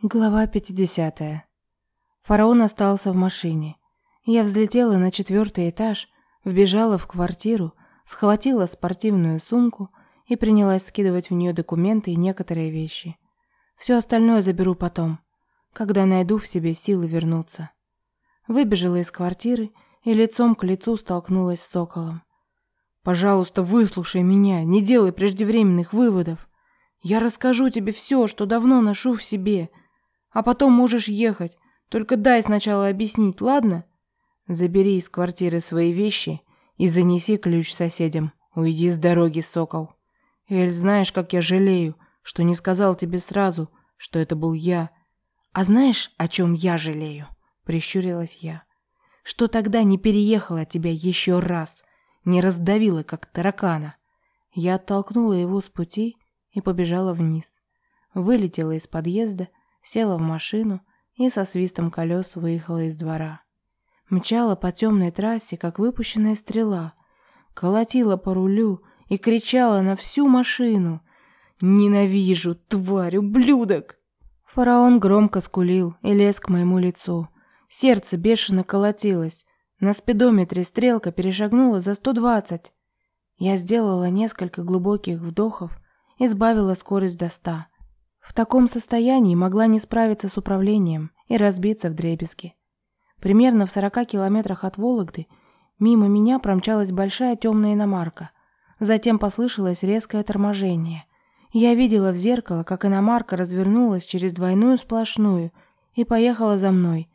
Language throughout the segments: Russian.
Глава 50. Фараон остался в машине. Я взлетела на четвертый этаж, вбежала в квартиру, схватила спортивную сумку и принялась скидывать в нее документы и некоторые вещи. Все остальное заберу потом, когда найду в себе силы вернуться. Выбежала из квартиры и лицом к лицу столкнулась с Соколом. «Пожалуйста, выслушай меня, не делай преждевременных выводов. Я расскажу тебе все, что давно ношу в себе» А потом можешь ехать. Только дай сначала объяснить, ладно? Забери из квартиры свои вещи и занеси ключ соседям. Уйди с дороги, сокол. Эль, знаешь, как я жалею, что не сказал тебе сразу, что это был я. А знаешь, о чем я жалею? Прищурилась я. Что тогда не переехала тебя еще раз, не раздавила, как таракана. Я оттолкнула его с пути и побежала вниз. Вылетела из подъезда села в машину и со свистом колес выехала из двора. Мчала по темной трассе, как выпущенная стрела, колотила по рулю и кричала на всю машину «Ненавижу, тварь, ублюдок!» Фараон громко скулил и лез к моему лицу. Сердце бешено колотилось. На спидометре стрелка перешагнула за 120. Я сделала несколько глубоких вдохов и сбавила скорость до 100. В таком состоянии могла не справиться с управлением и разбиться в дребезги. Примерно в 40 километрах от Вологды мимо меня промчалась большая темная иномарка. Затем послышалось резкое торможение. Я видела в зеркало, как иномарка развернулась через двойную сплошную и поехала за мной.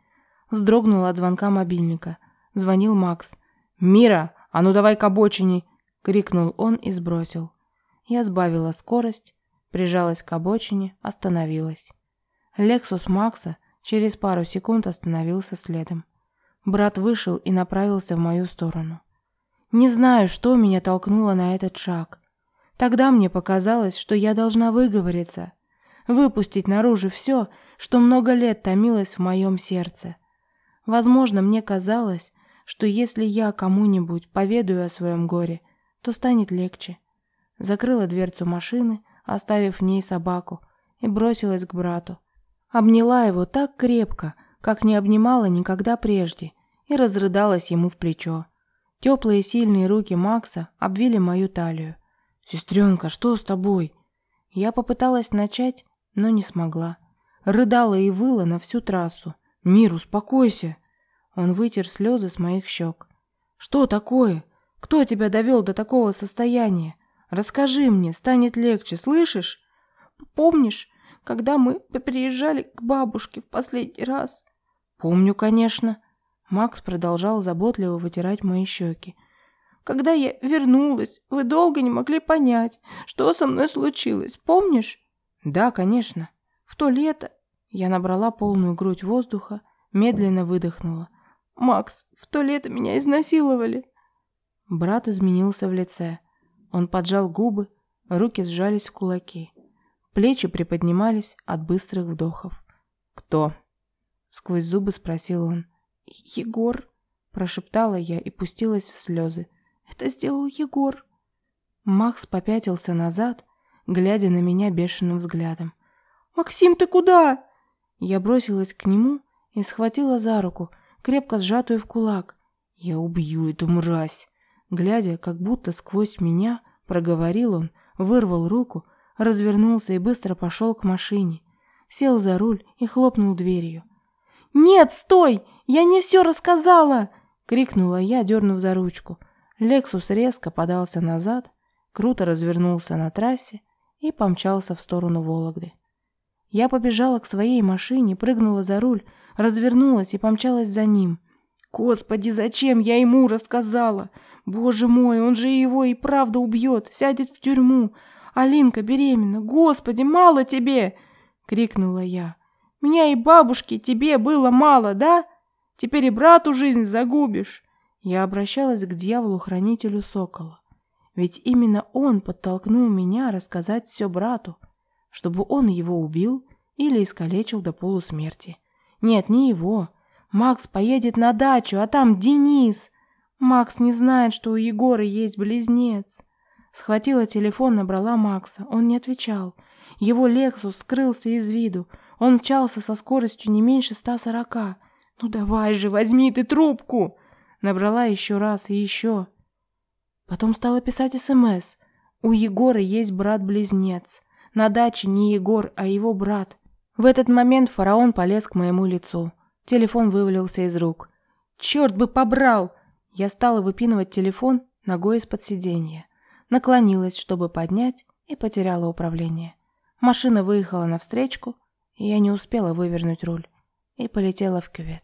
Вздрогнула от звонка мобильника. Звонил Макс. «Мира, а ну давай к обочине!» — крикнул он и сбросил. Я сбавила скорость, прижалась к обочине, остановилась. Лексус Макса через пару секунд остановился следом. Брат вышел и направился в мою сторону. Не знаю, что меня толкнуло на этот шаг. Тогда мне показалось, что я должна выговориться, выпустить наружу все, что много лет томилось в моем сердце. Возможно, мне казалось, что если я кому-нибудь поведаю о своем горе, то станет легче. Закрыла дверцу машины, оставив в ней собаку, и бросилась к брату. Обняла его так крепко, как не обнимала никогда прежде, и разрыдалась ему в плечо. Теплые сильные руки Макса обвили мою талию. «Сестренка, что с тобой?» Я попыталась начать, но не смогла. Рыдала и выла на всю трассу. «Мир, успокойся!» Он вытер слезы с моих щек. «Что такое? Кто тебя довел до такого состояния? Расскажи мне, станет легче, слышишь? Помнишь, когда мы приезжали к бабушке в последний раз? Помню, конечно. Макс продолжал заботливо вытирать мои щеки. Когда я вернулась, вы долго не могли понять, что со мной случилось, помнишь? Да, конечно. В то лето я набрала полную грудь воздуха, медленно выдохнула. Макс, в то лето меня изнасиловали. Брат изменился в лице. Он поджал губы, руки сжались в кулаки. Плечи приподнимались от быстрых вдохов. «Кто?» — сквозь зубы спросил он. «Егор», — прошептала я и пустилась в слезы. «Это сделал Егор». Макс попятился назад, глядя на меня бешеным взглядом. «Максим, ты куда?» Я бросилась к нему и схватила за руку, крепко сжатую в кулак. «Я убью эту мразь!» Глядя, как будто сквозь меня, проговорил он, вырвал руку, развернулся и быстро пошел к машине. Сел за руль и хлопнул дверью. «Нет, стой! Я не все рассказала!» — крикнула я, дернув за ручку. Лексус резко подался назад, круто развернулся на трассе и помчался в сторону Вологды. Я побежала к своей машине, прыгнула за руль, развернулась и помчалась за ним. «Господи, зачем я ему рассказала? Боже мой, он же его и правда убьет, сядет в тюрьму. Алинка беременна. Господи, мало тебе!» — крикнула я. «Меня и бабушке тебе было мало, да? Теперь и брату жизнь загубишь!» Я обращалась к дьяволу-хранителю Сокола. Ведь именно он подтолкнул меня рассказать все брату, чтобы он его убил или искалечил до полусмерти. Нет, не его. Макс поедет на дачу, а там Денис. Макс не знает, что у Егора есть близнец. Схватила телефон, набрала Макса. Он не отвечал. Его Лексус скрылся из виду. Он мчался со скоростью не меньше 140. «Ну давай же, возьми ты трубку!» Набрала еще раз и еще. Потом стала писать СМС. У Егора есть брат-близнец. На даче не Егор, а его брат. В этот момент фараон полез к моему лицу. Телефон вывалился из рук. «Черт бы побрал!» Я стала выпинывать телефон ногой из-под сиденья. Наклонилась, чтобы поднять, и потеряла управление. Машина выехала навстречку, и я не успела вывернуть руль и полетела в кювет.